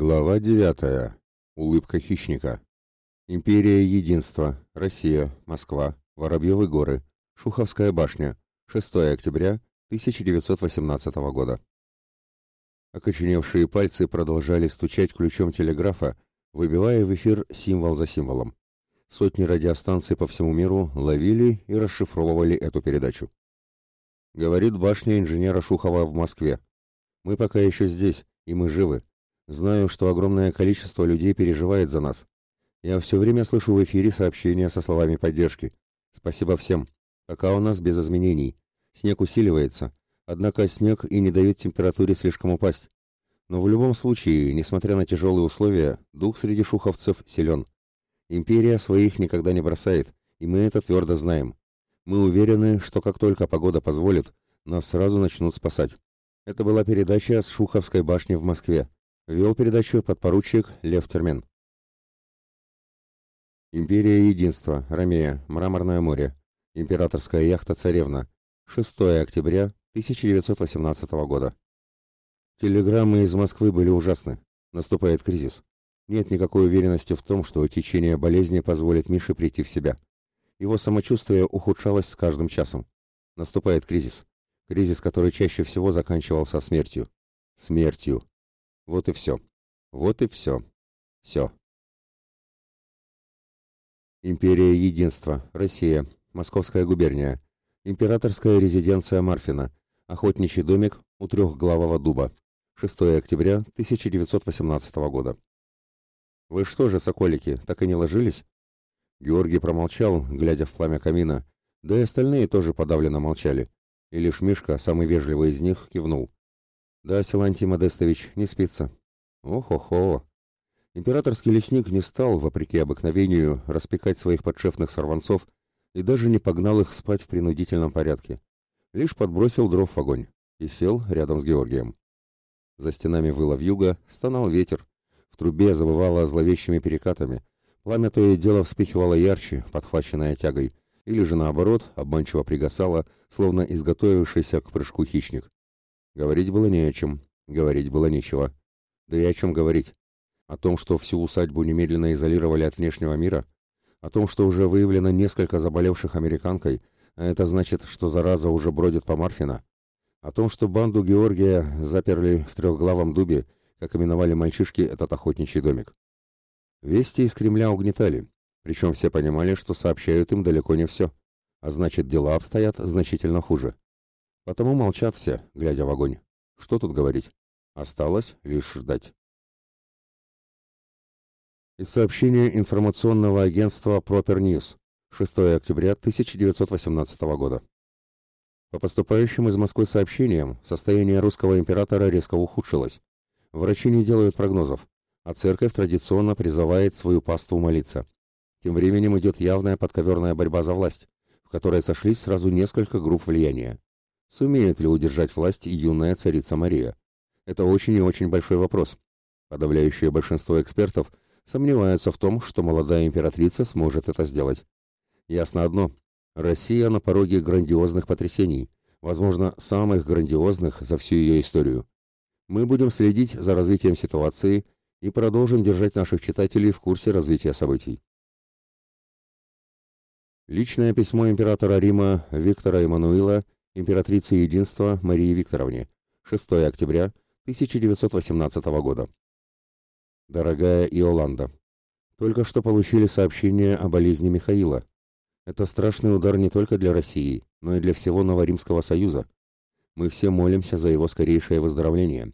Глава 9. Улыбка хищника. Империя Единства. Россия. Москва. Воробьевы горы. Шуховская башня. 6 октября 1918 года. Окоченевшие пальцы продолжали стучать ключом телеграфа, выбивая в эфир символ за символом. Сотни радиостанций по всему миру ловили и расшифровывали эту передачу. Говорит башня инженера Шухова в Москве. Мы пока еще здесь, и мы живы. Знаю, что огромное количество людей переживает за нас. Я все время слышу в эфире сообщения со словами поддержки. Спасибо всем. Пока у нас без изменений. Снег усиливается, однако снег и не дает температуре слишком упасть. Но в любом случае, несмотря на тяжелые условия, дух среди шуховцев силен. Империя своих никогда не бросает, и мы это твердо знаем. Мы уверены, что как только погода позволит, нас сразу начнут спасать. Это была передача с Шуховской башни в Москве. Вел передачу подпоручик Лев Термен. Империя Единства, Ромея, Мраморное море. Императорская яхта «Царевна». 6 октября 1918 года. Телеграммы из Москвы были ужасны. Наступает кризис. Нет никакой уверенности в том, что течение болезни позволит Мише прийти в себя. Его самочувствие ухудшалось с каждым часом. Наступает кризис. Кризис, который чаще всего заканчивался смертью. Смертью. Вот и все. Вот и все. Все. Империя Единства. Россия. Московская губерния. Императорская резиденция Марфина. Охотничий домик у трехглавого дуба. 6 октября 1918 года. «Вы что же, соколики, так и не ложились?» Георгий промолчал, глядя в пламя камина, да и остальные тоже подавленно молчали. И лишь Мишка, самый вежливый из них, кивнул. Да, Силантий Модестович, не спится. Ох-охо. Императорский лесник не стал, вопреки обыкновению, распекать своих подшефных сорванцов и даже не погнал их спать в принудительном порядке. Лишь подбросил дров в огонь и сел рядом с Георгием. За стенами выла вьюга, стонал ветер. В трубе завывало зловещими перекатами. Пламя то и дело вспыхивало ярче, подхваченное тягой, или же наоборот, обманчиво пригасало, словно изготовившийся к прыжку хищник. Говорить было не о чем, говорить было нечего. Да и о чем говорить? О том, что всю усадьбу немедленно изолировали от внешнего мира? О том, что уже выявлено несколько заболевших американкой, а это значит, что зараза уже бродит по Марфина? О том, что банду Георгия заперли в трехглавом дубе, как именовали мальчишки этот охотничий домик? Вести из Кремля угнетали, причем все понимали, что сообщают им далеко не все, а значит, дела обстоят значительно хуже. Потому молчат все, глядя в огонь. Что тут говорить? Осталось лишь ждать. Из сообщения информационного агентства Proper News. 6 октября 1918 года. По поступающим из Москвы сообщениям, состояние русского императора резко ухудшилось. Врачи не делают прогнозов, а церковь традиционно призывает свою паству молиться. Тем временем идет явная подковерная борьба за власть, в которой сошлись сразу несколько групп влияния. Сумеет ли удержать власть юная царица Мария? Это очень и очень большой вопрос. Подавляющее большинство экспертов сомневаются в том, что молодая императрица сможет это сделать. Ясно одно. Россия на пороге грандиозных потрясений, возможно, самых грандиозных за всю ее историю. Мы будем следить за развитием ситуации и продолжим держать наших читателей в курсе развития событий. Личное письмо императора Рима Виктора Эммануила императрице Единства Марии Викторовне, 6 октября 1918 года. Дорогая Иоланда, только что получили сообщение о болезни Михаила. Это страшный удар не только для России, но и для всего Новоримского Союза. Мы все молимся за его скорейшее выздоровление.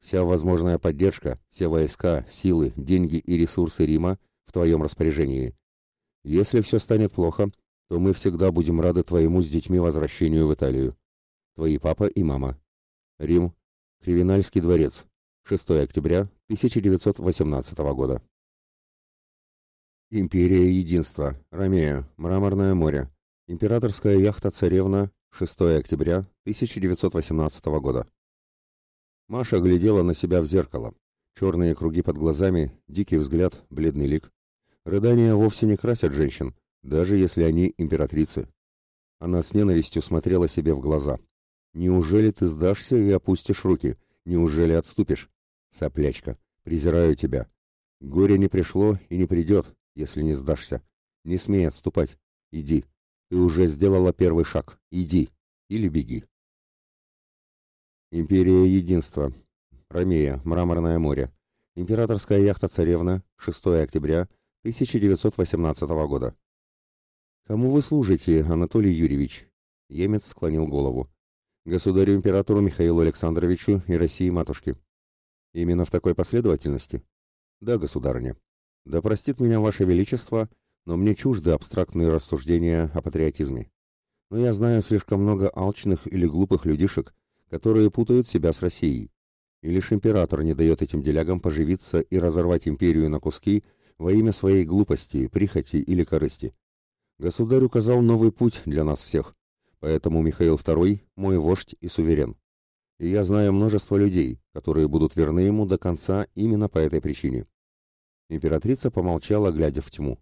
Вся возможная поддержка, все войска, силы, деньги и ресурсы Рима в твоем распоряжении. Если все станет плохо, то мы всегда будем рады твоему с детьми возвращению в Италию. Твои папа и мама. Рим. Кривинальский дворец. 6 октября 1918 года. Империя Единства. Ромея. Мраморное море. Императорская яхта «Царевна». 6 октября 1918 года. Маша глядела на себя в зеркало. Черные круги под глазами, дикий взгляд, бледный лик. Рыдания вовсе не красят женщин, даже если они императрицы. Она с ненавистью смотрела себе в глаза. «Неужели ты сдашься и опустишь руки? Неужели отступишь? Соплячка, Презираю тебя. Горе не пришло и не придет, если не сдашься. Не смей отступать. Иди. Ты уже сделала первый шаг. Иди. Или беги. Империя Единства. Ромея. Мраморное море. Императорская яхта «Царевна», 6 октября 1918 года. «Кому вы служите, Анатолий Юрьевич?» Емец склонил голову. «Государю-императору Михаилу Александровичу и России-матушке». «Именно в такой последовательности?» «Да, государыня. Да простит меня ваше величество, но мне чужды абстрактные рассуждения о патриотизме. Но я знаю слишком много алчных или глупых людишек, которые путают себя с Россией. И лишь император не дает этим делягам поживиться и разорвать империю на куски во имя своей глупости, прихоти или корысти. Государь указал новый путь для нас всех, поэтому Михаил II – мой вождь и суверен. И я знаю множество людей, которые будут верны ему до конца именно по этой причине. Императрица помолчала, глядя в тьму.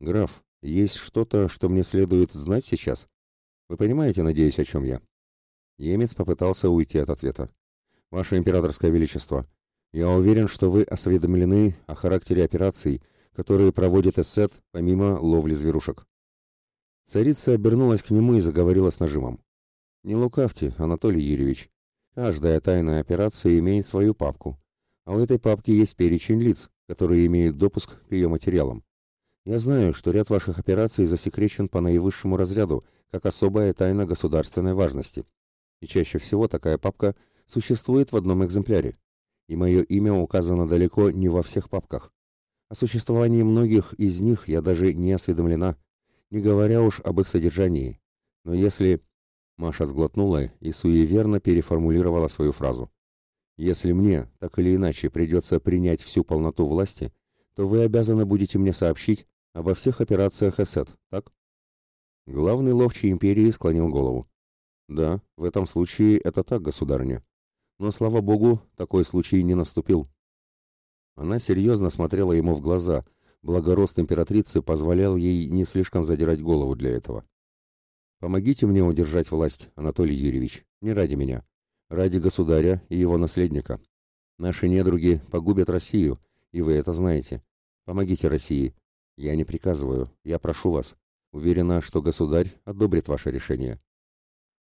«Граф, есть что-то, что мне следует знать сейчас? Вы понимаете, надеюсь, о чем я?» Емец попытался уйти от ответа. Ваше императорское величество, я уверен, что вы осведомлены о характере операций, которые проводит эссет помимо ловли зверушек. Царица обернулась к нему и заговорила с нажимом. Не лукавьте, Анатолий Юрьевич. Каждая тайная операция имеет свою папку, а у этой папки есть перечень лиц, которые имеют допуск к ее материалам. Я знаю, что ряд ваших операций засекречен по наивысшему разряду, как особая тайна государственной важности. И чаще всего такая папка – существует в одном экземпляре, и мое имя указано далеко не во всех папках. О существовании многих из них я даже не осведомлена, не говоря уж об их содержании. Но если... Маша сглотнула и суеверно переформулировала свою фразу. «Если мне, так или иначе, придется принять всю полноту власти, то вы обязаны будете мне сообщить обо всех операциях ЭСЭТ, так?» Главный ловчий империи склонил голову. «Да, в этом случае это так, государыня. Но, слава богу, такой случай не наступил. Она серьезно смотрела ему в глаза, благо рост императрицы позволял ей не слишком задирать голову для этого. «Помогите мне удержать власть, Анатолий Юрьевич, не ради меня, ради государя и его наследника. Наши недруги погубят Россию, и вы это знаете. Помогите России. Я не приказываю, я прошу вас. Уверена, что государь одобрит ваше решение.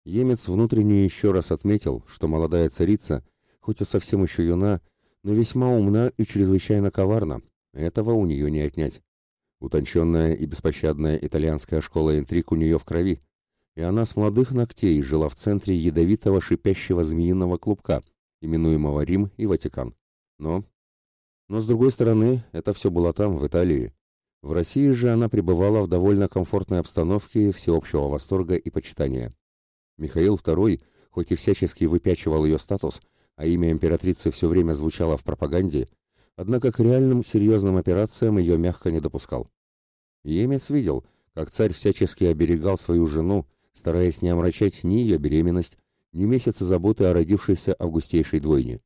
Емец внутренне еще раз отметил, что молодая царица, хоть и совсем еще юна, но весьма умна и чрезвычайно коварна. Этого у нее не отнять. Утонченная и беспощадная итальянская школа интриг у нее в крови, и она с молодых ногтей жила в центре ядовитого шипящего змеиного клубка, именуемого Рим и Ватикан. Но... Но, с другой стороны, это все было там, в Италии. В России же она пребывала в довольно комфортной обстановке всеобщего восторга и почитания. Михаил II, хоть и всячески выпячивал ее статус, а имя императрицы все время звучало в пропаганде, однако к реальным серьезным операциям ее мягко не допускал. Емец видел, как царь всячески оберегал свою жену, стараясь не омрачать ни ее беременность, ни месяцы заботы о родившейся августейшей двойне.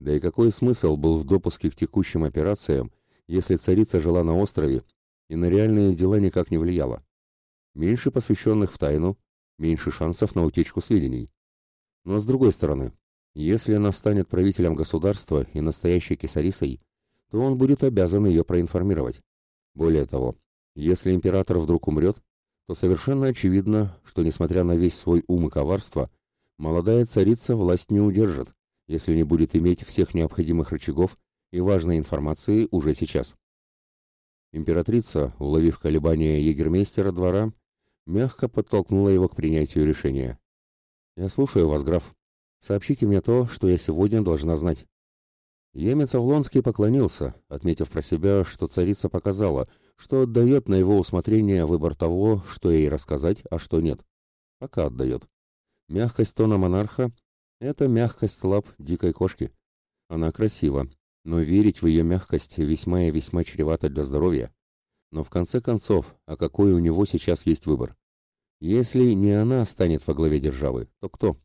Да и какой смысл был в допуске к текущим операциям, если царица жила на острове и на реальные дела никак не влияла? Меньше посвященных в тайну, меньше шансов на утечку сведений. Но с другой стороны, если она станет правителем государства и настоящей кесарисой, то он будет обязан ее проинформировать. Более того, если император вдруг умрет, то совершенно очевидно, что, несмотря на весь свой ум и коварство, молодая царица власть не удержит, если не будет иметь всех необходимых рычагов и важной информации уже сейчас. Императрица, уловив колебания егермейстера двора, мягко подтолкнула его к принятию решения. «Я слушаю вас, граф. Сообщите мне то, что я сегодня должна знать». Емец Авлонский поклонился, отметив про себя, что царица показала, что отдает на его усмотрение выбор того, что ей рассказать, а что нет. Пока отдает. Мягкость тона монарха — это мягкость лап дикой кошки. Она красива, но верить в ее мягкость весьма и весьма чревато для здоровья. Но в конце концов, а какой у него сейчас есть выбор? Если не она станет во главе державы, то кто?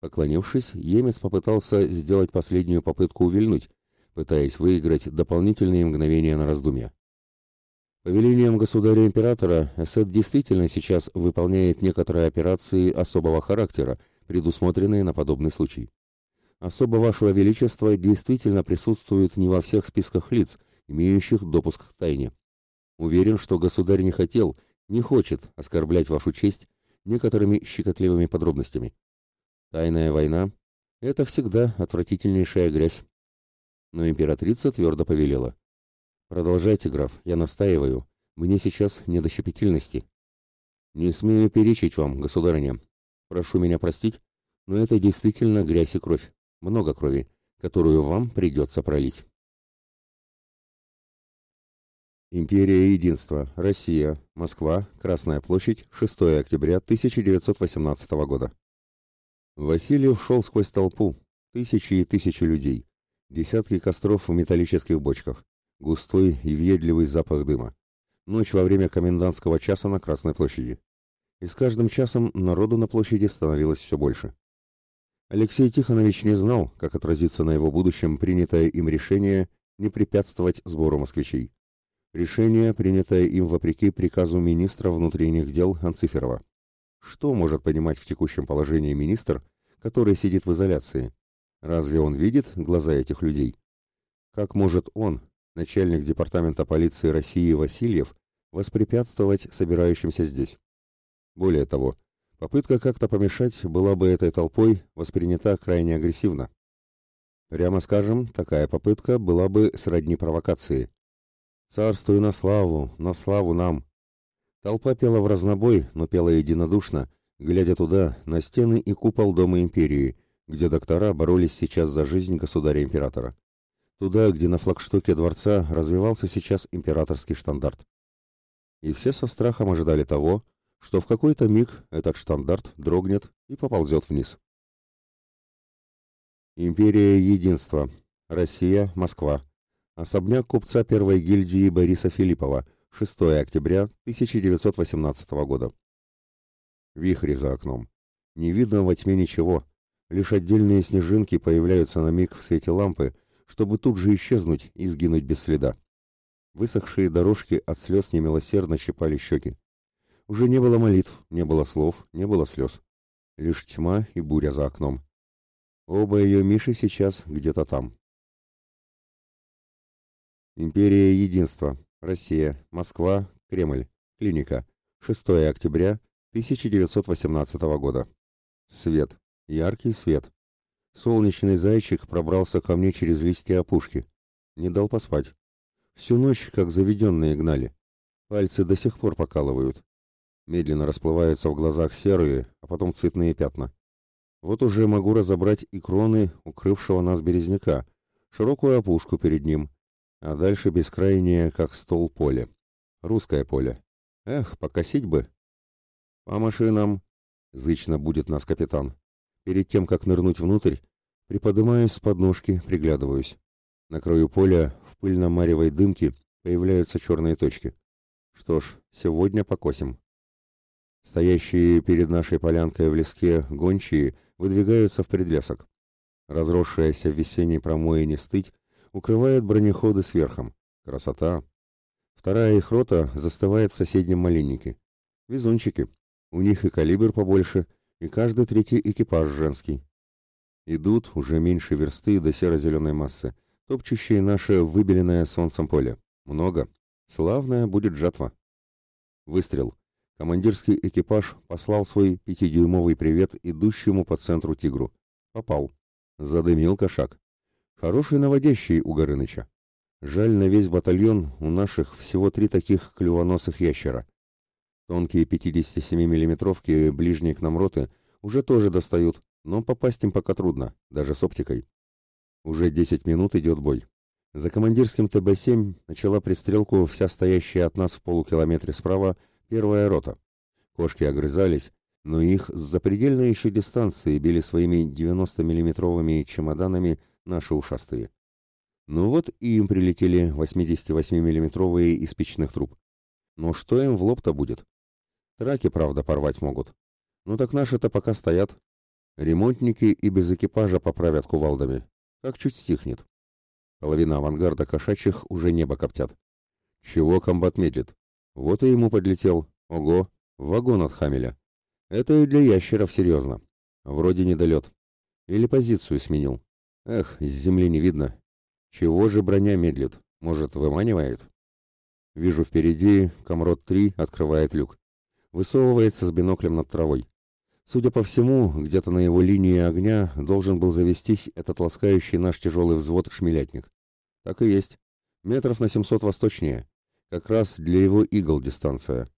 Поклонившись, Емец попытался сделать последнюю попытку увильнуть, пытаясь выиграть дополнительные мгновения на раздумья. По велениям государя-императора, Эсет действительно сейчас выполняет некоторые операции особого характера, предусмотренные на подобный случай. особо вашего величества действительно присутствует не во всех списках лиц, имеющих допуск к тайне. Уверен, что государь не хотел, не хочет оскорблять вашу честь некоторыми щекотливыми подробностями. Тайная война — это всегда отвратительнейшая грязь. Но императрица твердо повелела. «Продолжайте, граф, я настаиваю. Мне сейчас не до щепетильности. Не смею перечить вам, государыня. Прошу меня простить, но это действительно грязь и кровь. Много крови, которую вам придется пролить». Империя Единства. Россия. Москва. Красная площадь. 6 октября 1918 года. Васильев шел сквозь толпу. Тысячи и тысячи людей. Десятки костров в металлических бочках. Густой и въедливый запах дыма. Ночь во время комендантского часа на Красной площади. И с каждым часом народу на площади становилось все больше. Алексей Тихонович не знал, как отразится на его будущем принятое им решение не препятствовать сбору москвичей. Решение, принятое им вопреки приказу министра внутренних дел Анциферова. Что может понимать в текущем положении министр, который сидит в изоляции? Разве он видит глаза этих людей? Как может он, начальник департамента полиции России Васильев, воспрепятствовать собирающимся здесь? Более того, попытка как-то помешать была бы этой толпой воспринята крайне агрессивно. Прямо скажем, такая попытка была бы сродни провокации. Царствуй на славу, на славу нам. Толпа пела в разнобой, но пела единодушно, глядя туда, на стены и купол Дома Империи, где доктора боролись сейчас за жизнь государя-императора. Туда, где на флагштоке дворца развивался сейчас императорский штандарт. И все со страхом ожидали того, что в какой-то миг этот штандарт дрогнет и поползет вниз. Империя Единства. Россия, Москва. Особняк купца первой гильдии Бориса Филиппова, 6 октября 1918 года. Вихри за окном. Не видно во тьме ничего. Лишь отдельные снежинки появляются на миг в свете лампы, чтобы тут же исчезнуть и сгинуть без следа. Высохшие дорожки от слез немилосердно щипали щеки. Уже не было молитв, не было слов, не было слез. Лишь тьма и буря за окном. Оба ее Миши сейчас где-то там. Империя Единства. Россия. Москва. Кремль. Клиника. 6 октября 1918 года. Свет. Яркий свет. Солнечный зайчик пробрался ко мне через листья опушки. Не дал поспать. Всю ночь, как заведенные, гнали. Пальцы до сих пор покалывают. Медленно расплываются в глазах серые, а потом цветные пятна. Вот уже могу разобрать и кроны укрывшего нас березняка, широкую опушку перед ним, а дальше бескрайнее, как стол поле. Русское поле. Эх, покосить бы. По машинам, зычно будет нас капитан. Перед тем, как нырнуть внутрь, приподнимаюсь с подножки, приглядываюсь. На краю поля, в пыльно-маревой дымке, появляются черные точки. Что ж, сегодня покосим. Стоящие перед нашей полянкой в леске гончие выдвигаются в предлесок. Разросшаяся в весенней промоине стыть укрывает бронеходы сверхом. Красота! Вторая их рота застывает в соседнем малиннике. Везунчики. У них и калибр побольше, и каждый третий экипаж женский. Идут уже меньше версты до серо-зеленой массы, топчущие наше выбеленное солнцем поле. Много. Славная будет жатва. Выстрел. Командирский экипаж послал свой пятидюймовый привет идущему по центру тигру. Попал. Задымил кошак. Хороший наводящий у Горыныча. Жаль, на весь батальон у наших всего три таких клювоносых ящера. Тонкие 57 миллиметровки ближние к нам роты уже тоже достают, но попасть им пока трудно, даже с оптикой. Уже 10 минут идет бой. За командирским ТБ-7 начала пристрелку вся стоящая от нас в полукилометре справа первая рота. Кошки огрызались, но их с запредельной еще дистанции били своими 90-миллиметровыми чемоданами наши ушастые. Ну вот и им прилетели 88-миллиметровые из печных труб. Но что им в лоб-то будет? Траки, правда, порвать могут. Ну так наши-то пока стоят. Ремонтники и без экипажа поправят кувалдами. Как чуть стихнет. Половина авангарда кошачьих уже небо коптят. Чего комбат медлит? Вот и ему подлетел. Ого, вагон от Хамеля. Это и для ящеров серьезно. Вроде недолет. Или позицию сменил. Эх, с земли не видно. Чего же броня медлит? Может, выманивает? Вижу впереди, Комрод-3 открывает люк. Высовывается с биноклем над травой. Судя по всему, где-то на его линии огня должен был завестись этот ласкающий наш тяжелый взвод шмелятник. Так и есть. Метров на 700 восточнее. Как раз для его игл дистанция.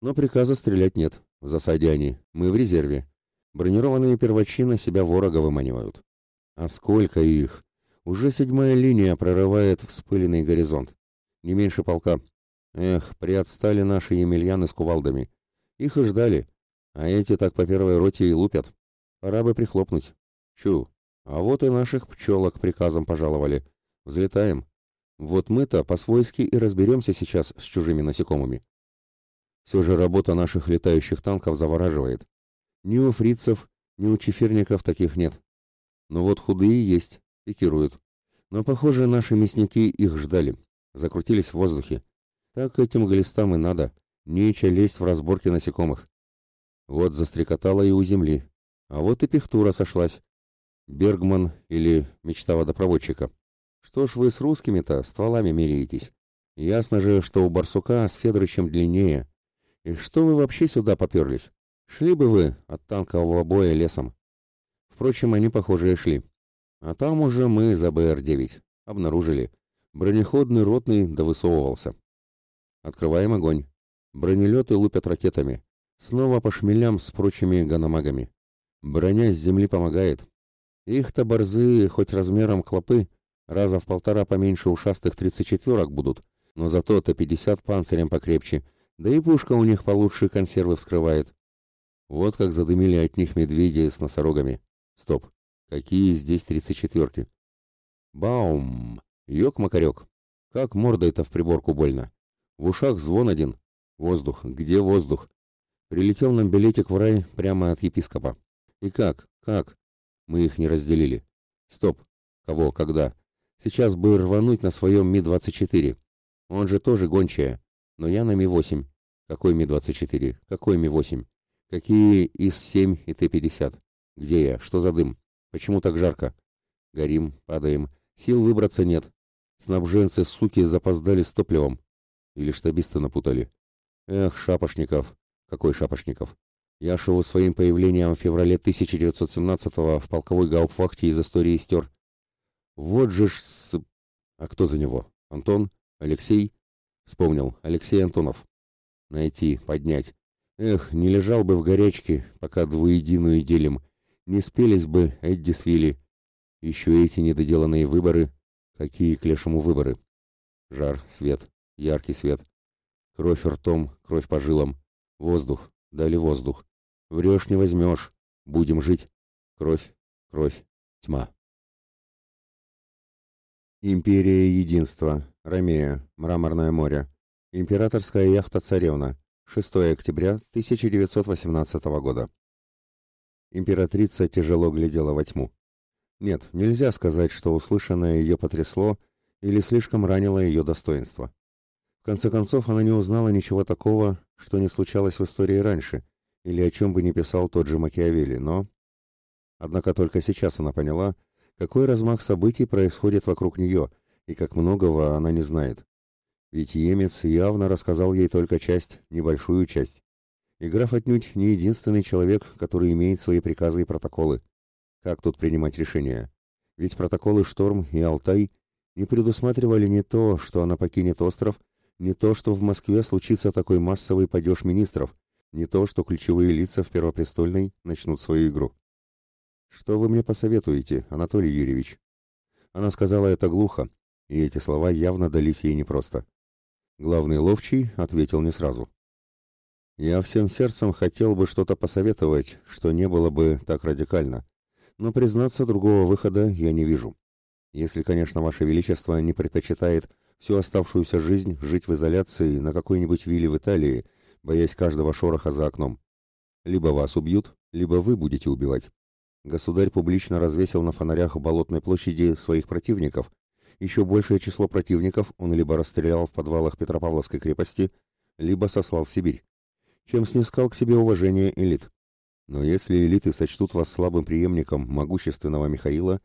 Но приказа стрелять нет. В засаде они. Мы в резерве. Бронированные первачи на себя ворога выманивают. А сколько их? Уже седьмая линия прорывает вспыленный горизонт. Не меньше полка. Эх, приотстали наши емельяны с кувалдами. Их и ждали. А эти так по первой роте и лупят. Пора бы прихлопнуть. Чу. А вот и наших пчелок приказом пожаловали. Взлетаем. Вот мы-то по-свойски и разберемся сейчас с чужими насекомыми. Все же работа наших летающих танков завораживает. Ни у фрицев, ни у чефирников таких нет. Но вот худые есть, пикируют. Но, похоже, наши мясники их ждали. Закрутились в воздухе. Так этим глистам и надо. Нече лезть в разборки насекомых. Вот застрекотала и у земли. А вот и пихтура сошлась. Бергман или мечта водопроводчика. Что ж вы с русскими-то стволами меряетесь? Ясно же, что у барсука с Федорычем длиннее. И что вы вообще сюда поперлись? Шли бы вы от танкового боя лесом. Впрочем, они, похоже, и шли. А там уже мы за БР-9 обнаружили. Бронеходный ротный довысовывался. Открываем огонь. Бронелеты лупят ракетами. Снова по шмелям с прочими ганамагами. Броня с земли помогает. Их-то борзы, хоть размером клопы, раза в полтора поменьше ушастых тридцать четверок будут, но зато Т-50 панцирем покрепче, да и пушка у них получше консервы вскрывает. Вот как задымили от них медведи с носорогами. Стоп. Какие здесь тридцать четверки? Баум! Ёк-макарёк! Как мордой-то в приборку больно. В ушах звон один. Воздух. Где воздух? Прилетел нам билетик в рай прямо от епископа. И как? Как? Мы их не разделили. Стоп. Кого? Когда? Сейчас бы рвануть на своем Ми-24. Он же тоже гончая. Но я на Ми-8. Какой Ми-24? Какой Ми-8? Какие ИС-7 и Т-50? Где я? Что за дым? Почему так жарко? Горим, падаем. Сил выбраться нет. Снабженцы, суки, запоздали с топливом. Или штабисты напутали. Эх, Шапошников. Какой Шапошников? Я ж его своим появлением в феврале 1917-го в полковой гауптвахте из истории стер. Вот же ж с... А кто за него? Антон? Алексей? Вспомнил. Алексей Антонов. Найти, поднять. Эх, не лежал бы в горячке, пока двуединую делим. Не спелись бы Эдди свили. Еще эти недоделанные выборы. Какие к лешему выборы? Жар, свет, яркий свет. Кровь ртом, кровь по жилам. Воздух, дали воздух. Врешь не возьмешь. Будем жить. Кровь, кровь, тьма. Империя Единства. Ромея. Мраморное море. Императорская яхта «Царевна». 6 октября 1918 года. Императрица тяжело глядела во тьму. Нет, нельзя сказать, что услышанное ее потрясло или слишком ранило ее достоинство. В конце концов, она не узнала ничего такого, что не случалось в истории раньше, или о чем бы не писал тот же Макиавелли, но... Однако только сейчас она поняла, какой размах событий происходит вокруг нее, и как многого она не знает. Ведь Емец явно рассказал ей только часть, небольшую часть. И граф отнюдь не единственный человек, который имеет свои приказы и протоколы. Как тут принимать решения? Ведь протоколы «Шторм» и «Алтай» не предусматривали не то, что она покинет остров, не то, что в Москве случится такой массовый падеж министров, не то, что ключевые лица в Первопрестольной начнут свою игру. «Что вы мне посоветуете, Анатолий Юрьевич?» Она сказала это глухо, и эти слова явно дались ей непросто. Главный ловчий ответил не сразу. Я всем сердцем хотел бы что-то посоветовать, что не было бы так радикально. Но, признаться, другого выхода я не вижу. Если, конечно, Ваше Величество не предпочитает всю оставшуюся жизнь жить в изоляции на какой-нибудь вилле в Италии, боясь каждого шороха за окном. Либо вас убьют, либо вы будете убивать. Государь публично развесил на фонарях Болотной площади своих противников. Еще большее число противников он либо расстрелял в подвалах Петропавловской крепости, либо сослал в Сибирь чем снискал к себе уважение элит. Но если элиты сочтут вас слабым преемником могущественного Михаила,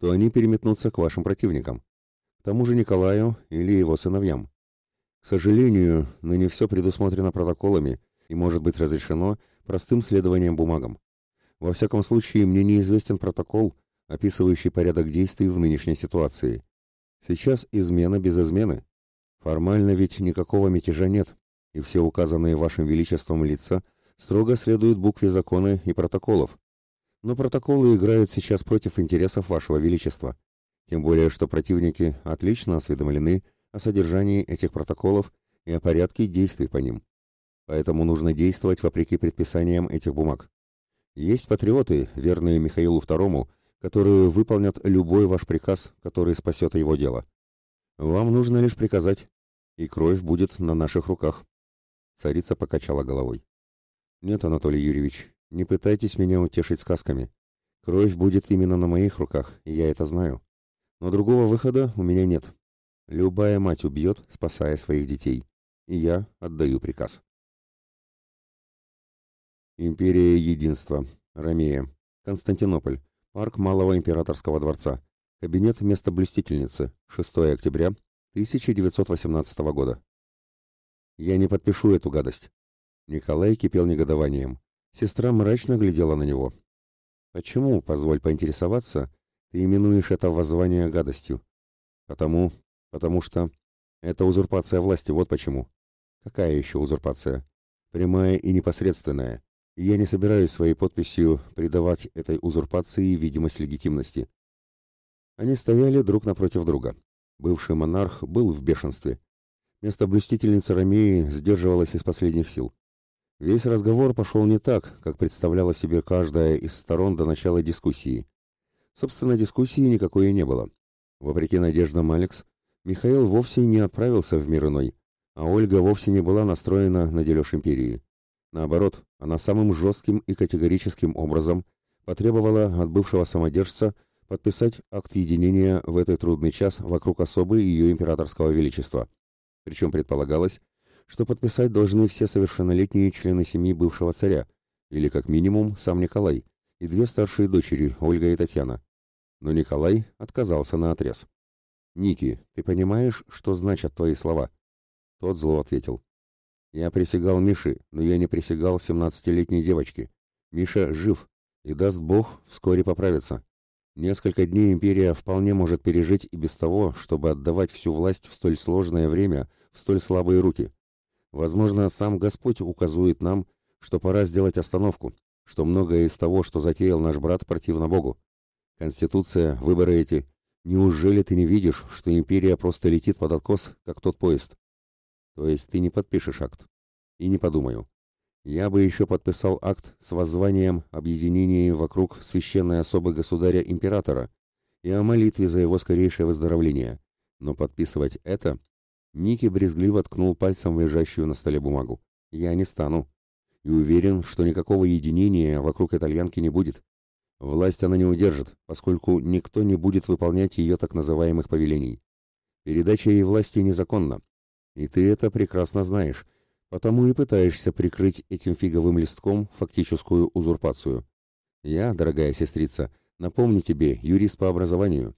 то они переметнутся к вашим противникам, к тому же Николаю или его сыновьям. К сожалению, ныне все предусмотрено протоколами и может быть разрешено простым следованием бумагам. Во всяком случае, мне неизвестен протокол, описывающий порядок действий в нынешней ситуации. Сейчас измена без измены. Формально ведь никакого мятежа нет, и все указанные вашим величеством лица строго следуют букве закона и протоколов. Но протоколы играют сейчас против интересов вашего величества. Тем более, что противники отлично осведомлены о содержании этих протоколов и о порядке действий по ним. Поэтому нужно действовать вопреки предписаниям этих бумаг. Есть патриоты, верные Михаилу II, которые выполнят любой ваш приказ, который спасет его дело. Вам нужно лишь приказать, и кровь будет на наших руках. Царица покачала головой. Нет, Анатолий Юрьевич, не пытайтесь меня утешить сказками. Кровь будет именно на моих руках, и я это знаю. Но другого выхода у меня нет. Любая мать убьет, спасая своих детей. И я отдаю приказ. Империя Единства. Ромея. Константинополь. Парк Малого Императорского дворца. Кабинет местоблюстительницы. 6 октября 1918 года. Я не подпишу эту гадость. Николай кипел негодованием. Сестра мрачно глядела на него. Почему, позволь поинтересоваться, ты именуешь это воззвание гадостью? Потому, потому что это узурпация власти, вот почему. Какая еще узурпация? Прямая и непосредственная я не собираюсь своей подписью придавать этой узурпации видимость легитимности. Они стояли друг напротив друга. Бывший монарх был в бешенстве. Место блюстительницы Ромеи сдерживалось из последних сил. Весь разговор пошел не так, как представляла себе каждая из сторон до начала дискуссии. Собственно, дискуссии никакой и не было. Вопреки надеждам Алекс, Михаил вовсе не отправился в мир иной, а Ольга вовсе не была настроена на дележ империи. Наоборот, она самым жестким и категорическим образом потребовала от бывшего самодержца подписать акт единения в этот трудный час вокруг особы ее императорского величества. Причем предполагалось, что подписать должны все совершеннолетние члены семьи бывшего царя, или как минимум сам Николай, и две старшие дочери, Ольга и Татьяна. Но Николай отказался на отрез. «Ники, ты понимаешь, что значат твои слова?» Тот зло ответил. Я присягал Мише, но я не присягал семнадцатилетней девочке. Миша жив, и даст Бог вскоре поправится. Несколько дней империя вполне может пережить и без того, чтобы отдавать всю власть в столь сложное время в столь слабые руки. Возможно, сам Господь указывает нам, что пора сделать остановку, что многое из того, что затеял наш брат, противно Богу. Конституция, выборы эти. Неужели ты не видишь, что империя просто летит под откос, как тот поезд? То есть ты не подпишешь акт. И не подумаю. Я бы еще подписал акт с воззванием объединения вокруг священной особы государя-императора и о молитве за его скорейшее выздоровление. Но подписывать это... Ники брезгливо ткнул пальцем в лежащую на столе бумагу. Я не стану. И уверен, что никакого единения вокруг итальянки не будет. Власть она не удержит, поскольку никто не будет выполнять ее так называемых повелений. Передача ей власти незаконна, и ты это прекрасно знаешь, потому и пытаешься прикрыть этим фиговым листком фактическую узурпацию. Я, дорогая сестрица, напомню тебе, юрист по образованию.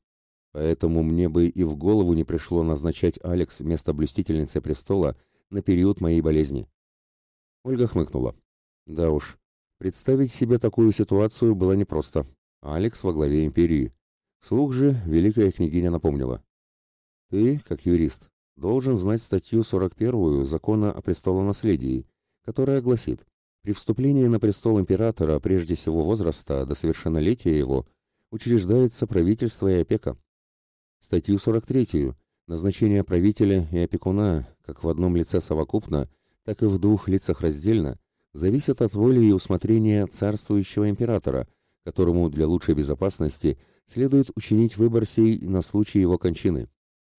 Поэтому мне бы и в голову не пришло назначать Алекс место блюстительницы престола на период моей болезни. Ольга хмыкнула. Да уж, представить себе такую ситуацию было непросто. Алекс во главе империи. Слух же великая княгиня напомнила. Ты, как юрист, должен знать статью 41 Закона о престолонаследии, которая гласит, при вступлении на престол императора прежде всего возраста до совершеннолетия его учреждается правительство и опека. Статью 43 назначение правителя и опекуна как в одном лице совокупно, так и в двух лицах раздельно зависит от воли и усмотрения царствующего императора, которому для лучшей безопасности следует учинить выбор сей на случай его кончины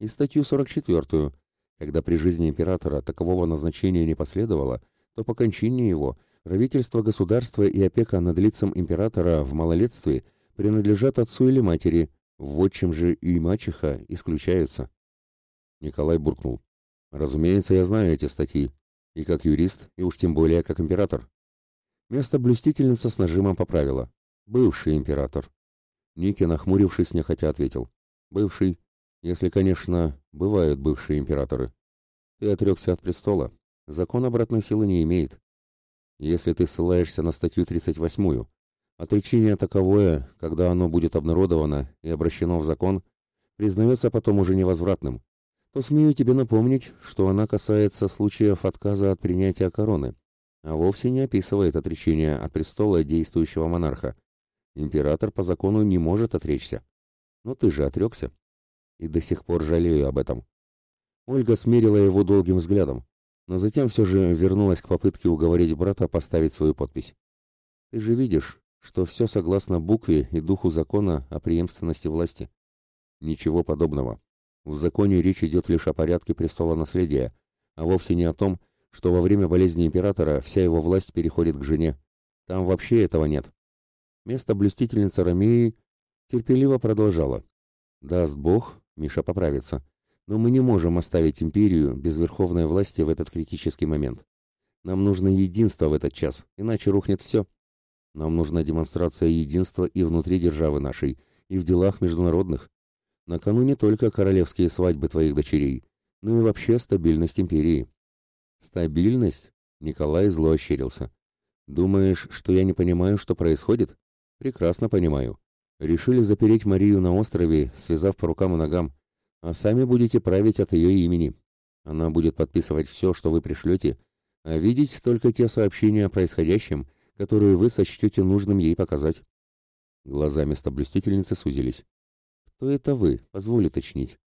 и статью 44, когда при жизни императора такового назначения не последовало, то по кончине его правительство государства и опека над лицом императора в малолетстве принадлежат отцу или матери, в отчим же и мачеха исключаются. Николай буркнул. Разумеется, я знаю эти статьи, и как юрист, и уж тем более как император. Место блюстительница с нажимом поправила. Бывший император. Ники, нахмурившись, нехотя ответил. Бывший, если, конечно, бывают бывшие императоры. Ты отрекся от престола. Закон обратной силы не имеет. Если ты ссылаешься на статью 38, отречение таковое, когда оно будет обнародовано и обращено в закон, признается потом уже невозвратным, то смею тебе напомнить, что она касается случаев отказа от принятия короны, а вовсе не описывает отречение от престола действующего монарха. Император по закону не может отречься. Но ты же отрекся. И до сих пор жалею об этом. Ольга смирила его долгим взглядом, но затем все же вернулась к попытке уговорить брата поставить свою подпись. Ты же видишь, что все согласно букве и духу закона о преемственности власти. Ничего подобного. В законе речь идет лишь о порядке престола наследия, а вовсе не о том, что во время болезни императора вся его власть переходит к жене. Там вообще этого нет. Место блюстительницы Ромеи терпеливо продолжала. Даст Бог, Миша поправится. Но мы не можем оставить империю без верховной власти в этот критический момент. Нам нужно единство в этот час, иначе рухнет все. Нам нужна демонстрация единства и внутри державы нашей, и в делах международных. На кону не только королевские свадьбы твоих дочерей, но и вообще стабильность империи. Стабильность? Николай зло ощерился. Думаешь, что я не понимаю, что происходит? Прекрасно понимаю. Решили запереть Марию на острове, связав по рукам и ногам, а сами будете править от ее имени. Она будет подписывать все, что вы пришлете, а видеть только те сообщения о происходящем, которые вы сочтете нужным ей показать. Глаза местоблюстительницы сузились. Кто это вы? Позволь уточнить.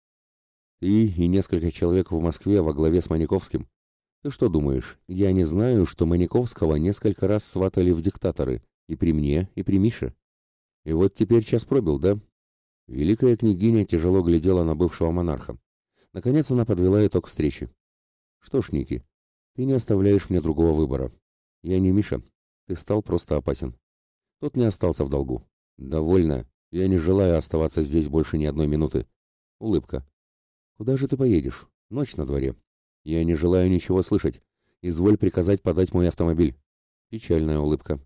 Ты и несколько человек в Москве во главе с Маниковским. Ты что думаешь, я не знаю, что Маниковского несколько раз сватали в диктаторы, и при мне, и при Мише? И вот теперь час пробил, да? Великая княгиня тяжело глядела на бывшего монарха. Наконец она подвела итог встречи. Что ж, Ники, ты не оставляешь мне другого выбора. Я не Миша. Ты стал просто опасен. Тот не остался в долгу. Довольно. Я не желаю оставаться здесь больше ни одной минуты. Улыбка. Куда же ты поедешь? Ночь на дворе. Я не желаю ничего слышать. Изволь приказать подать мой автомобиль. Печальная улыбка.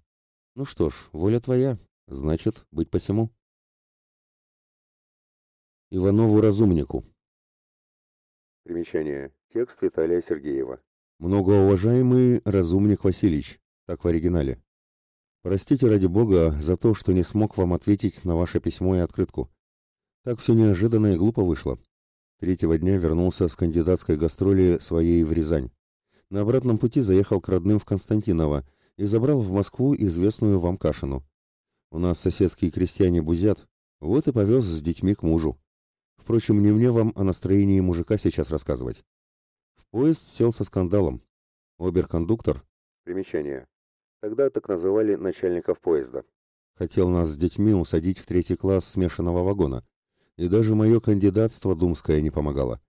Ну что ж, воля твоя. Значит, быть посему. Иванову разумнику. Примечание. Текст Виталия Сергеева. Многоуважаемый разумник Васильевич. Так в оригинале. Простите ради Бога за то, что не смог вам ответить на ваше письмо и открытку. Так все неожиданно и глупо вышло. Третьего дня вернулся с кандидатской гастроли своей в Рязань. На обратном пути заехал к родным в Константиново и забрал в Москву известную вам Кашину. У нас соседские крестьяне бузят, вот и повез с детьми к мужу. Впрочем, не мне вам о настроении мужика сейчас рассказывать. В поезд сел со скандалом. Оберкондуктор, примечание, Тогда так называли начальников поезда. Хотел нас с детьми усадить в третий класс смешанного вагона. И даже мое кандидатство думское не помогало.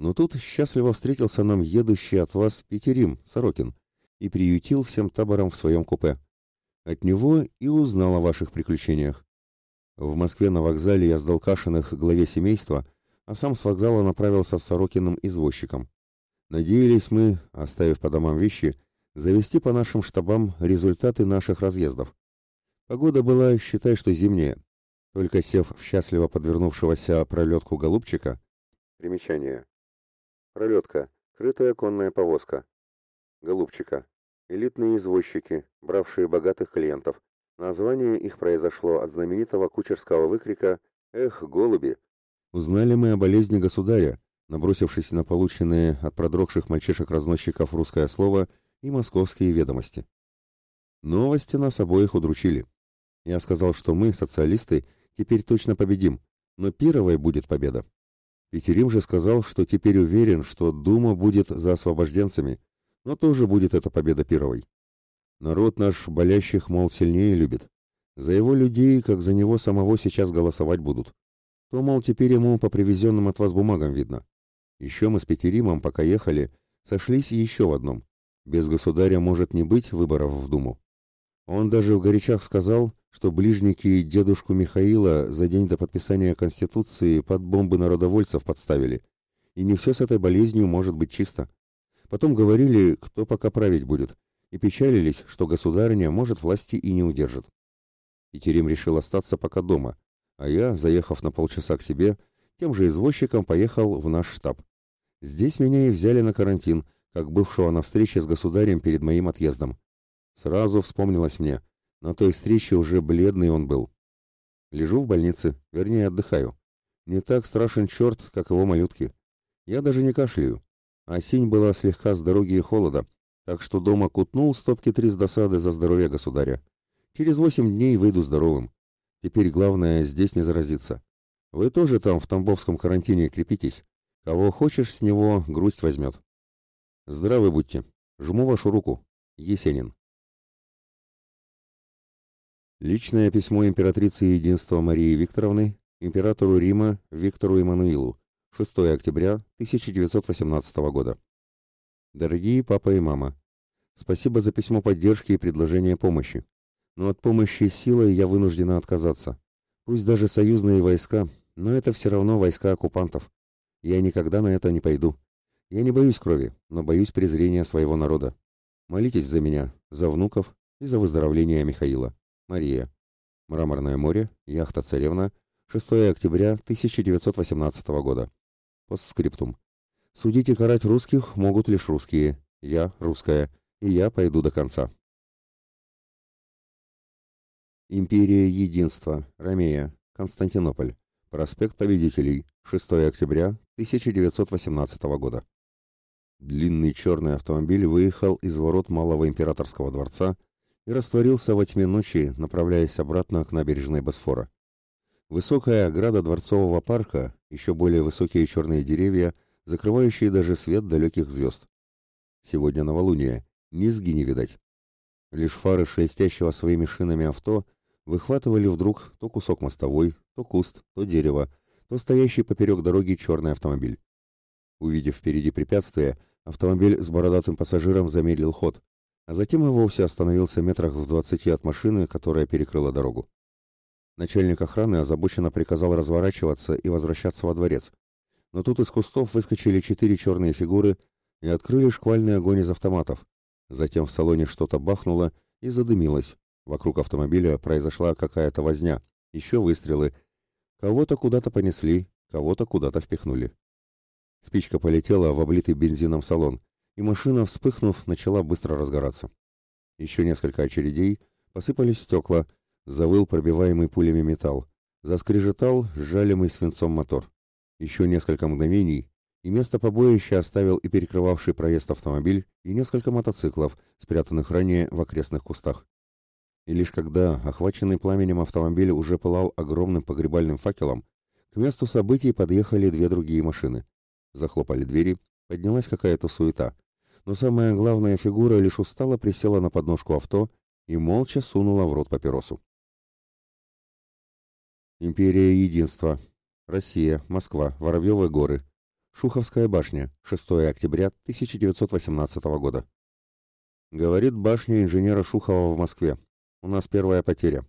Но тут счастливо встретился нам едущий от вас Петерим, Сорокин, и приютил всем табором в своем купе. От него и узнал о ваших приключениях. В Москве на вокзале я сдал Кашиных главе семейства, а сам с вокзала направился с Сорокиным извозчиком. Надеялись мы, оставив по домам вещи, завести по нашим штабам результаты наших разъездов. Погода была, считай, что зимняя. Только сев в счастливо подвернувшегося пролетку голубчика... Примечание. Пролетка. Крытая конная повозка. Голубчика. Элитные извозчики, бравшие богатых клиентов. Название их произошло от знаменитого кучерского выкрика «Эх, голуби!». Узнали мы о болезни государя, набросившись на полученные от продрогших мальчишек-разносчиков русское слово и московские ведомости. Новости нас обоих удручили. Я сказал, что мы, социалисты, теперь точно победим, но первой будет победа. Петерим же сказал, что теперь уверен, что Дума будет за освобожденцами, но тоже будет эта победа первой. Народ наш болящих, мол, сильнее любит. За его людей, как за него самого сейчас голосовать будут. То, мол, теперь ему по привезенным от вас бумагам видно. Еще мы с Петеримом, пока ехали, сошлись еще в одном. Без государя может не быть выборов в Думу. Он даже в горячах сказал, что ближники дедушку Михаила за день до подписания Конституции под бомбы народовольцев подставили. И не все с этой болезнью может быть чисто. Потом говорили, кто пока править будет, и печалились, что государыня, может, власти и не удержит. Етерим решил остаться пока дома, А я, заехав на полчаса к себе, тем же извозчиком поехал в наш штаб. Здесь меня и взяли на карантин, как бывшего на встрече с государем перед моим отъездом. Сразу вспомнилось мне, на той встрече уже бледный он был. Лежу в больнице, вернее отдыхаю. Не так страшен черт, как его малютки. Я даже не кашляю. Осень была слегка с дороги и холода, так что дома кутнул стопки три с досады за здоровье государя. Через восемь дней выйду здоровым. Теперь главное здесь не заразиться. Вы тоже там в Тамбовском карантине крепитесь. Кого хочешь, с него грусть возьмет. Здравы будьте. Жму вашу руку. Есенин. Личное письмо императрицы Единства Марии Викторовны императору Рима Виктору Эммануилу 6 октября 1918 года. Дорогие папа и мама, спасибо за письмо поддержки и предложение помощи. Но от помощи силой я вынуждена отказаться. Пусть даже союзные войска, но это все равно войска оккупантов. Я никогда на это не пойду. Я не боюсь крови, но боюсь презрения своего народа. Молитесь за меня, за внуков и за выздоровление Михаила. Мария. Мраморное море, яхта «Царевна», 6 октября 1918 года. Постскриптум. Судить и карать русских могут лишь русские. Я русская, и я пойду до конца. Империя Единства. Ромея. Константинополь. Проспект Победителей. 6 октября 1918 года. Длинный черный автомобиль выехал из ворот Малого Императорского дворца и растворился во тьме ночи, направляясь обратно к набережной Босфора. Высокая ограда дворцового парка, еще более высокие черные деревья, закрывающие даже свет далеких звезд. Сегодня новолуние, низги не видать. Лишь фары шелестящего своими шинами авто выхватывали вдруг то кусок мостовой, то куст, то дерево, то стоящий поперек дороги черный автомобиль. Увидев впереди препятствие, автомобиль с бородатым пассажиром замедлил ход, а затем и вовсе остановился метрах в двадцати от машины, которая перекрыла дорогу. Начальник охраны озабоченно приказал разворачиваться и возвращаться во дворец. Но тут из кустов выскочили четыре черные фигуры и открыли шквальный огонь из автоматов. Затем в салоне что-то бахнуло и задымилось, Вокруг автомобиля произошла какая-то возня, еще выстрелы. Кого-то куда-то понесли, кого-то куда-то впихнули. Спичка полетела в облитый бензином салон, и машина, вспыхнув, начала быстро разгораться. Еще несколько очередей, посыпались стекла, завыл пробиваемый пулями металл, заскрежетал сжалимый свинцом мотор. Еще несколько мгновений, и место побоища оставил и перекрывавший проезд автомобиль, и несколько мотоциклов, спрятанных ранее в окрестных кустах и лишь когда, охваченный пламенем автомобиль уже пылал огромным погребальным факелом, к месту событий подъехали две другие машины. Захлопали двери, поднялась какая-то суета. Но самая главная фигура лишь устало присела на подножку авто и молча сунула в рот папиросу. Империя Единства. Россия, Москва, Воробьевы горы. Шуховская башня, 6 октября 1918 года. Говорит башня инженера Шухова в Москве. У нас первая потеря.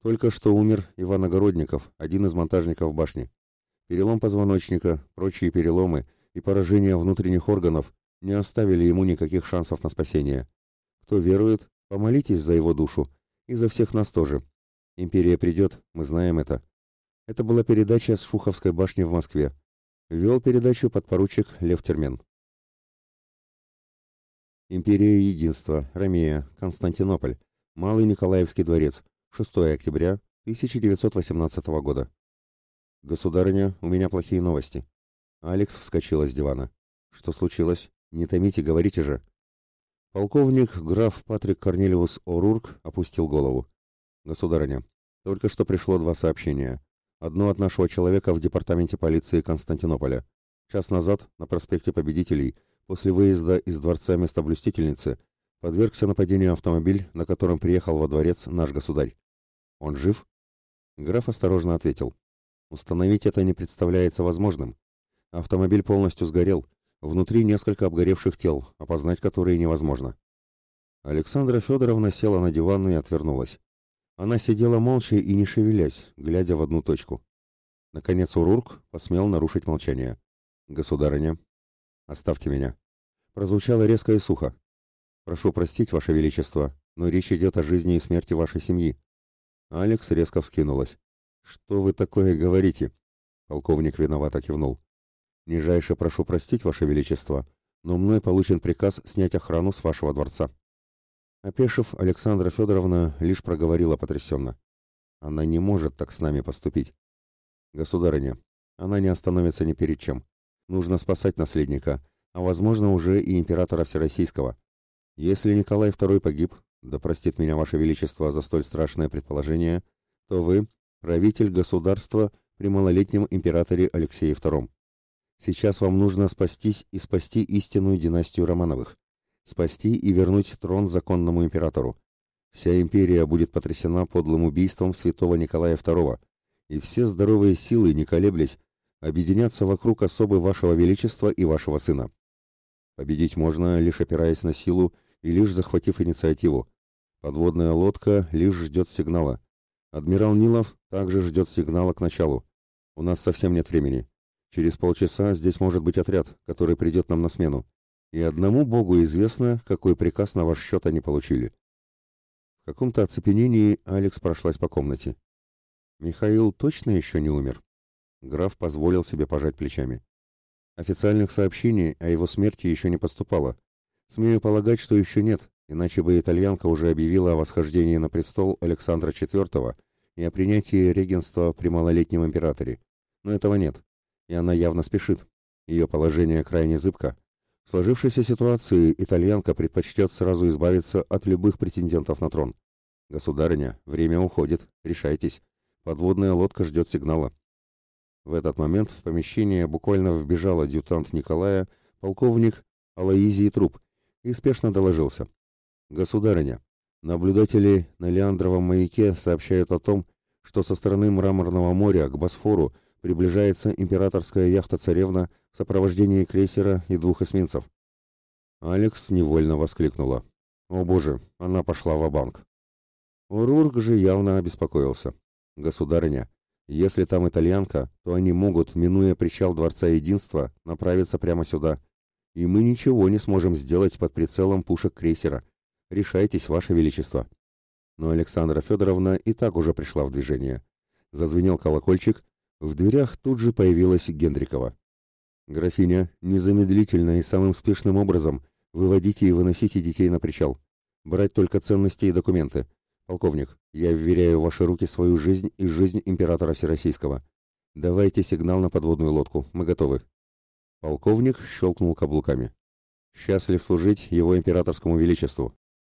Только что умер Иван Огородников, один из монтажников башни. Перелом позвоночника, прочие переломы и поражение внутренних органов не оставили ему никаких шансов на спасение. Кто верует, помолитесь за его душу. И за всех нас тоже. Империя придет, мы знаем это. Это была передача с Шуховской башни в Москве. Вел передачу подпоручик Лев Термен. Империя Единства, Ромея, Константинополь. Малый Николаевский дворец, 6 октября 1918 года. Государыня, у меня плохие новости. Алекс вскочила с дивана. Что случилось? Не томите, говорите же. Полковник граф Патрик Корнелиус О'Рурк опустил голову. Государыня, только что пришло два сообщения. Одно от нашего человека в департаменте полиции Константинополя. Час назад на проспекте Победителей, после выезда из дворца местоблюстительницы, подвергся нападению автомобиль, на котором приехал во дворец наш государь. Он жив? Граф осторожно ответил. Установить это не представляется возможным. Автомобиль полностью сгорел. Внутри несколько обгоревших тел, опознать которые невозможно. Александра Федоровна села на диван и отвернулась. Она сидела молча и не шевелясь, глядя в одну точку. Наконец Урурк посмел нарушить молчание. «Государыня, оставьте меня». Прозвучало резко и сухо. Прошу простить, Ваше Величество, но речь идет о жизни и смерти вашей семьи. Алекс резко вскинулась. «Что вы такое говорите?» Полковник виновато кивнул. «Нижайше прошу простить, Ваше Величество, но мной получен приказ снять охрану с вашего дворца». Опешив, Александра Федоровна лишь проговорила потрясенно. «Она не может так с нами поступить». «Государыня, она не остановится ни перед чем. Нужно спасать наследника, а возможно уже и императора Всероссийского. Если Николай II погиб, да простит меня Ваше Величество за столь страшное предположение, то вы – правитель государства при малолетнем императоре Алексее II. Сейчас вам нужно спастись и спасти истинную династию Романовых. Спасти и вернуть трон законному императору. Вся империя будет потрясена подлым убийством святого Николая II, и все здоровые силы, не колеблясь, объединятся вокруг особы вашего величества и вашего сына. Победить можно, лишь опираясь на силу и лишь захватив инициативу. Подводная лодка лишь ждет сигнала. Адмирал Нилов также ждет сигнала к началу. У нас совсем нет времени. Через полчаса здесь может быть отряд, который придет нам на смену. И одному Богу известно, какой приказ на ваш счет они получили. В каком-то оцепенении Алекс прошлась по комнате. Михаил точно еще не умер? Граф позволил себе пожать плечами. Официальных сообщений о его смерти еще не поступало. Смею полагать, что еще нет, иначе бы итальянка уже объявила о восхождении на престол Александра IV и о принятии регенства при малолетнем императоре. Но этого нет, и она явно спешит. Ее положение крайне зыбко. В сложившейся ситуации итальянка предпочтет сразу избавиться от любых претендентов на трон. Государыня, время уходит, решайтесь. Подводная лодка ждет сигнала. В этот момент в помещение буквально вбежал адъютант Николая, полковник Алаизий Труп, и спешно доложился. «Государыня, наблюдатели на Леандровом маяке сообщают о том, что со стороны Мраморного моря к Босфору приближается императорская яхта-царевна в сопровождении крейсера и двух эсминцев». Алекс невольно воскликнула. «О боже, она пошла в банк Урург же явно обеспокоился. «Государыня, если там итальянка, то они могут, минуя причал Дворца Единства, направиться прямо сюда. И мы ничего не сможем сделать под прицелом пушек крейсера. Решайтесь, Ваше Величество. Но Александра Федоровна и так уже пришла в движение. Зазвенел колокольчик, в дверях тут же появилась Гендрикова. «Графиня, незамедлительно и самым спешным образом выводите и выносите детей на причал. Брать только ценности и документы. Полковник, я вверяю в ваши руки свою жизнь и жизнь императора Всероссийского. Давайте сигнал на подводную лодку. Мы готовы. Полковник щелкнул каблуками. Счастлив служить его императорскому величеству.